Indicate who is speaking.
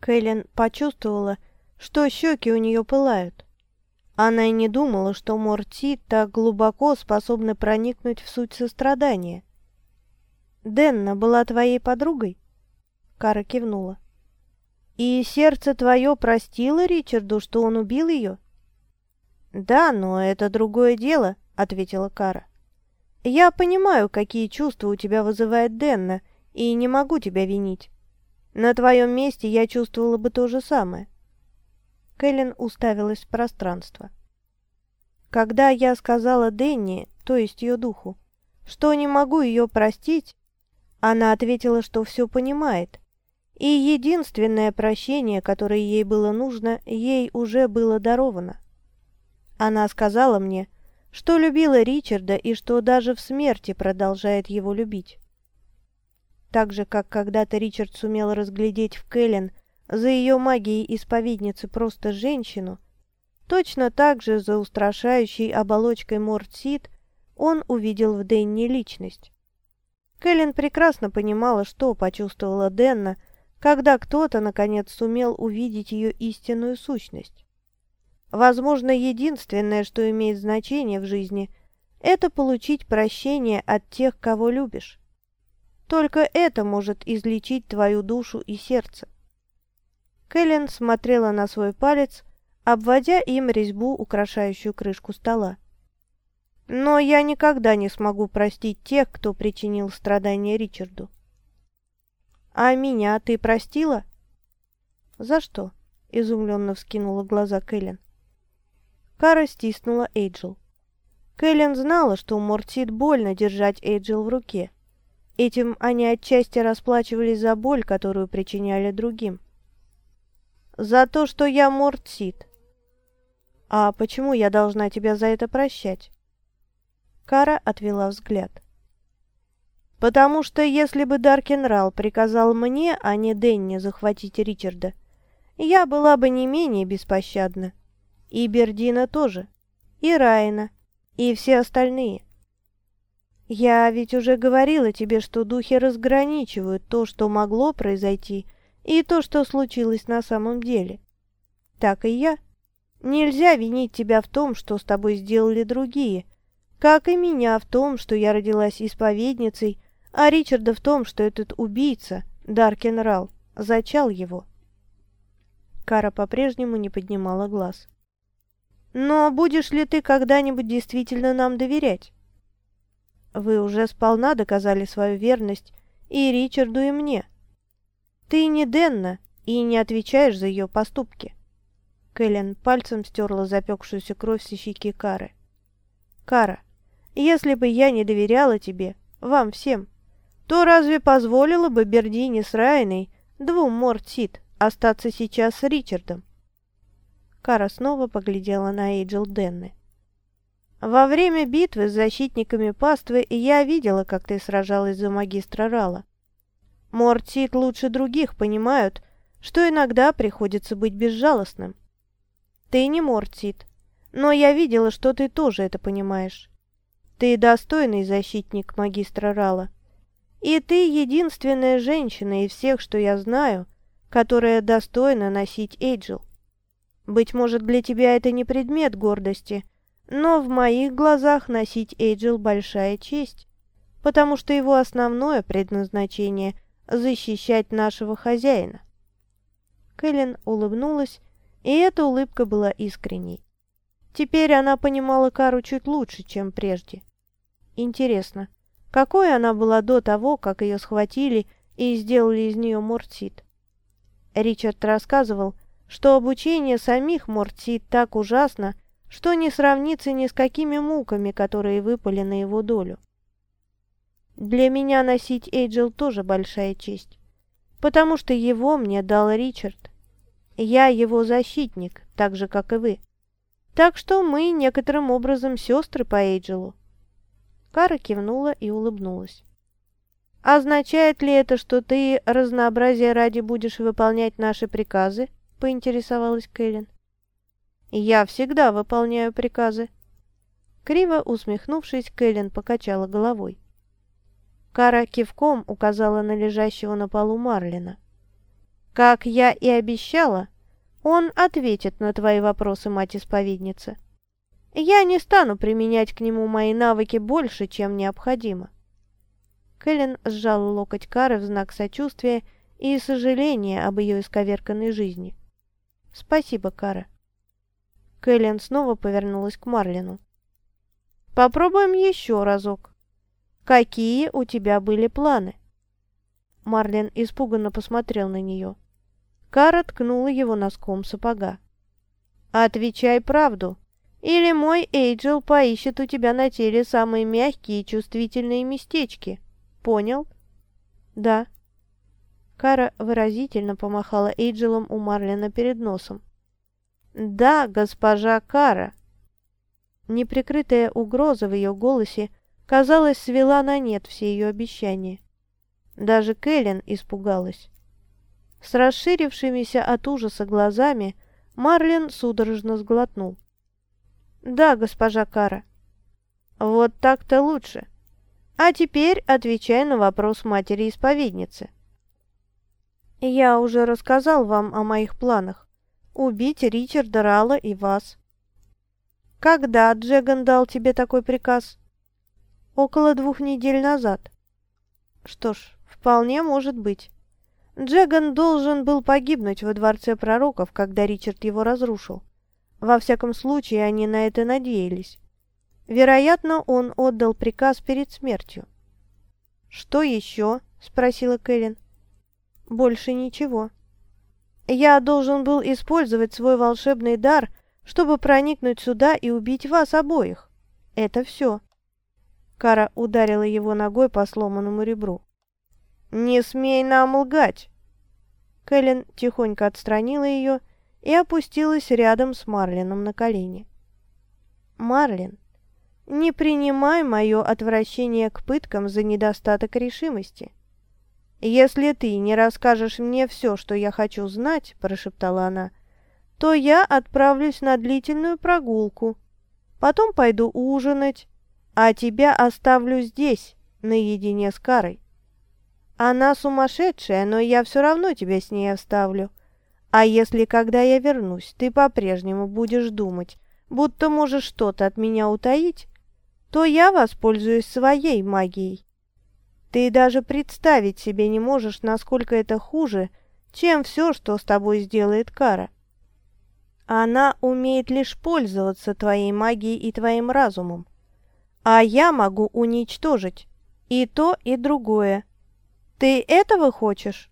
Speaker 1: Кэлен почувствовала, что щеки у нее пылают. Она и не думала, что Морти так глубоко способны проникнуть в суть сострадания. «Денна была твоей подругой?» Кара кивнула. «И сердце твое простило Ричарду, что он убил ее?» «Да, но это другое дело», — ответила Кара. «Я понимаю, какие чувства у тебя вызывает Денна, и не могу тебя винить. На твоем месте я чувствовала бы то же самое». Кэлен уставилась в пространство. Когда я сказала Денни, то есть ее духу, что не могу ее простить, она ответила, что все понимает, и единственное прощение, которое ей было нужно, ей уже было даровано. Она сказала мне, что любила Ричарда и что даже в смерти продолжает его любить. Так же, как когда-то Ричард сумел разглядеть в Кэлен за ее магией исповедницы просто женщину, точно так же за устрашающей оболочкой Мортсид он увидел в Денни личность. Кэлен прекрасно понимала, что почувствовала Денна, когда кто-то, наконец, сумел увидеть ее истинную сущность. Возможно, единственное, что имеет значение в жизни, это получить прощение от тех, кого любишь. Только это может излечить твою душу и сердце. Кэлен смотрела на свой палец, обводя им резьбу, украшающую крышку стола. Но я никогда не смогу простить тех, кто причинил страдания Ричарду. А меня ты простила? За что? Изумленно вскинула глаза Кэлен. Кара стиснула Эйджел. Кэлен знала, что Мортит больно держать Эйджел в руке. Этим они отчасти расплачивались за боль, которую причиняли другим. «За то, что я Мортсит». «А почему я должна тебя за это прощать?» Кара отвела взгляд. «Потому что если бы Даркенрал приказал мне, а не Денни, захватить Ричарда, я была бы не менее беспощадна. И Бердина тоже, и Райна, и все остальные. Я ведь уже говорила тебе, что духи разграничивают то, что могло произойти, и то, что случилось на самом деле. Так и я. Нельзя винить тебя в том, что с тобой сделали другие, как и меня в том, что я родилась исповедницей, а Ричарда в том, что этот убийца, Даркен Рал, зачал его. Кара по-прежнему не поднимала глаз. «Но будешь ли ты когда-нибудь действительно нам доверять?» «Вы уже сполна доказали свою верность и Ричарду, и мне. Ты не Денна и не отвечаешь за ее поступки». Кэлен пальцем стерла запекшуюся кровь с щеки Кары. «Кара, если бы я не доверяла тебе, вам всем, то разве позволила бы Бердине с Райной, двум Мортсит, остаться сейчас с Ричардом?» Кара снова поглядела на Эйджел Денны. «Во время битвы с защитниками паствы я видела, как ты сражалась за магистра Рала. Мортсит лучше других понимают, что иногда приходится быть безжалостным. Ты не Мортсит, но я видела, что ты тоже это понимаешь. Ты достойный защитник магистра Рала. И ты единственная женщина из всех, что я знаю, которая достойна носить Эйджел. Быть может, для тебя это не предмет гордости, но в моих глазах носить Эйджел большая честь, потому что его основное предназначение – защищать нашего хозяина. Кэлен улыбнулась, и эта улыбка была искренней. Теперь она понимала Кару чуть лучше, чем прежде. Интересно, какой она была до того, как ее схватили и сделали из нее Мортсит? Ричард рассказывал, что обучение самих Мортсит так ужасно, что не сравнится ни с какими муками, которые выпали на его долю. Для меня носить Эйджел тоже большая честь, потому что его мне дал Ричард. Я его защитник, так же, как и вы. Так что мы некоторым образом сестры по Эйджелу. Кара кивнула и улыбнулась. «Означает ли это, что ты разнообразие ради будешь выполнять наши приказы?» – поинтересовалась Кэлен. «Я всегда выполняю приказы». Криво усмехнувшись, Кэлен покачала головой. Кара кивком указала на лежащего на полу Марлина. Как я и обещала, он ответит на твои вопросы, мать-исповедница. Я не стану применять к нему мои навыки больше, чем необходимо». Кэлен сжал локоть Кары в знак сочувствия и сожаления об ее исковерканной жизни. «Спасибо, Кара». Кэлен снова повернулась к Марлину. «Попробуем еще разок. Какие у тебя были планы?» Марлин испуганно посмотрел на нее. Кара ткнула его носком сапога. «Отвечай правду, или мой Эйджел поищет у тебя на теле самые мягкие и чувствительные местечки. Понял?» «Да». Кара выразительно помахала Эйджелом у Марлина перед носом. «Да, госпожа Кара». Неприкрытая угроза в ее голосе, казалось, свела на нет все ее обещания. Даже Кэлен испугалась. С расширившимися от ужаса глазами Марлин судорожно сглотнул. «Да, госпожа Кара». «Вот так-то лучше. А теперь отвечай на вопрос матери-исповедницы». «Я уже рассказал вам о моих планах. Убить Ричарда Ралла и вас». «Когда Джеган дал тебе такой приказ?» «Около двух недель назад». «Что ж, вполне может быть». Джеган должен был погибнуть во Дворце Пророков, когда Ричард его разрушил. Во всяком случае, они на это надеялись. Вероятно, он отдал приказ перед смертью. «Что еще?» – спросила Кэлен. «Больше ничего. Я должен был использовать свой волшебный дар, чтобы проникнуть сюда и убить вас обоих. Это все». Кара ударила его ногой по сломанному ребру. «Не смей нам лгать!» Кэлен тихонько отстранила ее и опустилась рядом с Марлином на колени. «Марлин, не принимай мое отвращение к пыткам за недостаток решимости. Если ты не расскажешь мне все, что я хочу знать, — прошептала она, — то я отправлюсь на длительную прогулку, потом пойду ужинать, а тебя оставлю здесь, наедине с Карой. Она сумасшедшая, но я все равно тебя с ней оставлю. А если, когда я вернусь, ты по-прежнему будешь думать, будто можешь что-то от меня утаить, то я воспользуюсь своей магией. Ты даже представить себе не можешь, насколько это хуже, чем все, что с тобой сделает Кара. Она умеет лишь пользоваться твоей магией и твоим разумом. А я могу уничтожить и то, и другое. Ты этого хочешь?